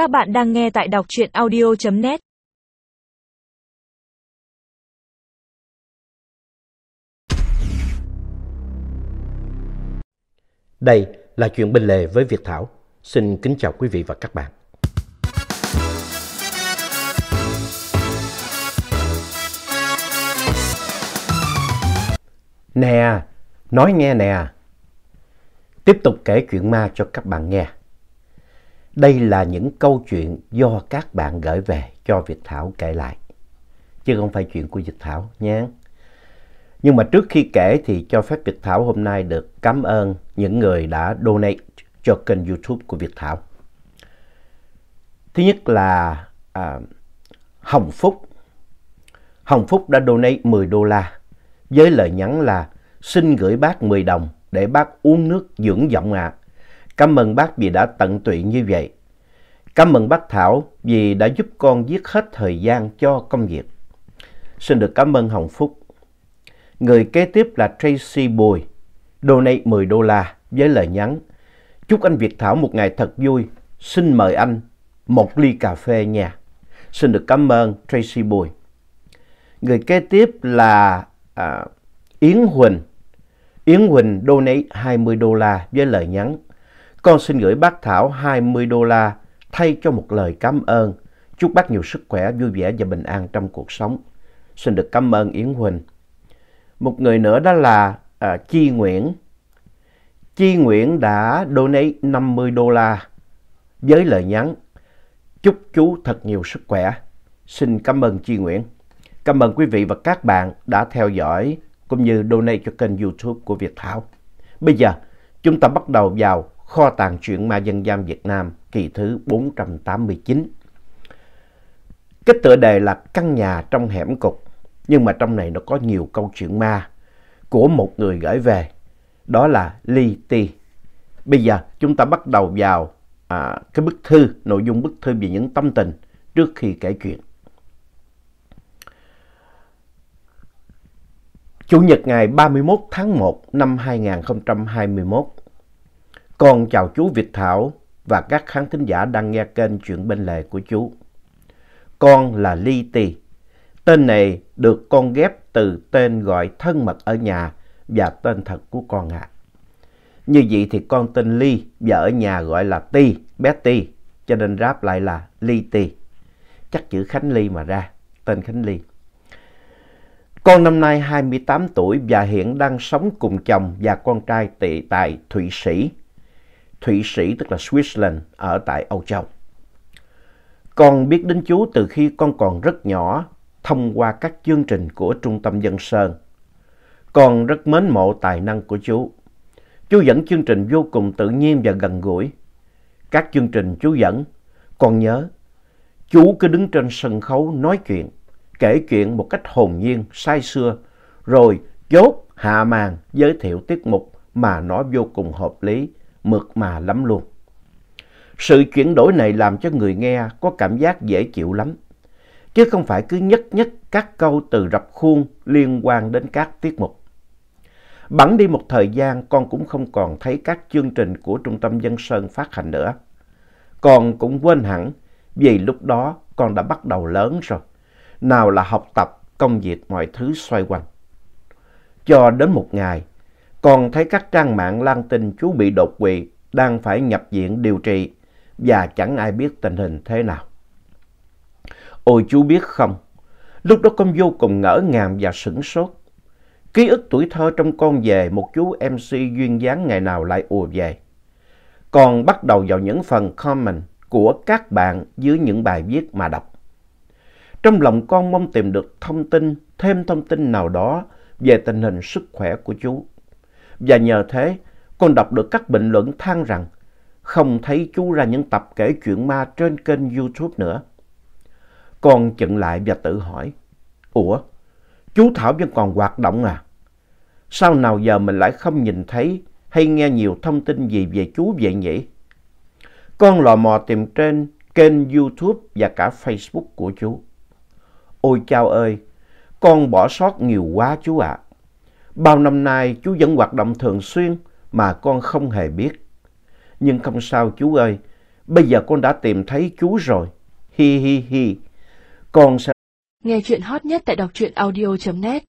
Các bạn đang nghe tại đọc truyện audio.net Đây là chuyện bên lề với Việt Thảo. Xin kính chào quý vị và các bạn. Nè, nói nghe nè. Tiếp tục kể chuyện ma cho các bạn nghe. Đây là những câu chuyện do các bạn gửi về cho Việt Thảo kể lại. Chứ không phải chuyện của Việt Thảo nhé. Nhưng mà trước khi kể thì cho phép Việt Thảo hôm nay được cảm ơn những người đã donate cho kênh YouTube của Việt Thảo. Thứ nhất là à, Hồng Phúc. Hồng Phúc đã donate 10 đô la với lời nhắn là xin gửi bác 10 đồng để bác uống nước dưỡng giọng ạ. À. Cảm ơn bác vì đã tận tụy như vậy. Cảm ơn bác Thảo vì đã giúp con giết hết thời gian cho công việc. Xin được cảm ơn Hồng Phúc. Người kế tiếp là Tracy Bùi, donate 10 đô la với lời nhắn. Chúc anh Việt Thảo một ngày thật vui. Xin mời anh một ly cà phê nha. Xin được cảm ơn Tracy Bùi. Người kế tiếp là à, Yến Huỳnh. Yến Huỳnh donate 20 đô la với lời nhắn. Con xin gửi bác Thảo 20 đô la thay cho một lời cảm ơn. Chúc bác nhiều sức khỏe, vui vẻ và bình an trong cuộc sống. Xin được cảm ơn Yến Huỳnh. Một người nữa đó là à, Chi Nguyễn. Chi Nguyễn đã donate 50 đô la với lời nhắn. Chúc chú thật nhiều sức khỏe. Xin cảm ơn Chi Nguyễn. Cảm ơn quý vị và các bạn đã theo dõi cũng như donate cho kênh YouTube của Việt Thảo. Bây giờ, chúng ta bắt đầu vào kho tàng truyện ma dân gian Việt Nam kỳ thứ 489. Cái tựa đề là căn nhà trong hẻm cục, nhưng mà trong này nó có nhiều câu chuyện ma của một người gửi về, đó là Ly Ti. Bây giờ chúng ta bắt đầu vào à, cái bức thư, nội dung bức thư về những tâm tình trước khi kể chuyện. Chủ nhật ngày 31 tháng 1 năm 2021. Con chào chú Việt Thảo và các khán thính giả đang nghe kênh Chuyện Bên Lề của chú. Con là Ly Tì. Tên này được con ghép từ tên gọi thân mật ở nhà và tên thật của con ạ. À. Như vậy thì con tên Ly và ở nhà gọi là Ti, bé Ti, cho nên ráp lại là Ly Ti. Chắc chữ Khánh Ly mà ra, tên Khánh Ly. Con năm nay 28 tuổi và hiện đang sống cùng chồng và con trai tị tại Thụy Sĩ. Thụy Sĩ tức là Switzerland ở tại Âu Châu. Con biết đến chú từ khi con còn rất nhỏ thông qua các chương trình của Trung tâm Dân Sơn. Con rất mến mộ tài năng của chú. Chú dẫn chương trình vô cùng tự nhiên và gần gũi. Các chương trình chú dẫn, con nhớ, chú cứ đứng trên sân khấu nói chuyện kể chuyện một cách hồn nhiên, say xưa, rồi chốt hạ màn giới thiệu tiết mục mà nó vô cùng hợp lý, mượt mà lắm luôn. Sự chuyển đổi này làm cho người nghe có cảm giác dễ chịu lắm, chứ không phải cứ nhất nhất các câu từ rập khuôn liên quan đến các tiết mục. Bẵng đi một thời gian con cũng không còn thấy các chương trình của Trung tâm Dân Sơn phát hành nữa. Con cũng quên hẳn vì lúc đó con đã bắt đầu lớn rồi nào là học tập, công việc, mọi thứ xoay quanh. Cho đến một ngày, còn thấy các trang mạng lan tin chú bị đột quỵ, đang phải nhập viện điều trị và chẳng ai biết tình hình thế nào. Ôi chú biết không, lúc đó con vô cùng ngỡ ngàng và sửng sốt. Ký ức tuổi thơ trong con về một chú MC duyên dáng ngày nào lại ùa về. Còn bắt đầu vào những phần comment của các bạn dưới những bài viết mà đọc. Trong lòng con mong tìm được thông tin, thêm thông tin nào đó về tình hình sức khỏe của chú. Và nhờ thế, con đọc được các bình luận than rằng không thấy chú ra những tập kể chuyện ma trên kênh YouTube nữa. Con chận lại và tự hỏi, Ủa, chú Thảo vẫn còn hoạt động à? Sao nào giờ mình lại không nhìn thấy hay nghe nhiều thông tin gì về chú vậy nhỉ? Con lò mò tìm trên kênh YouTube và cả Facebook của chú. Ôi chao ơi, con bỏ sót nhiều quá chú ạ. Bao năm nay chú vẫn hoạt động thường xuyên mà con không hề biết. Nhưng không sao chú ơi, Bây giờ con đã tìm thấy chú rồi. Hi hi hi. Con sẽ... Nghe chuyện hot nhất tại đọc truyện audio.net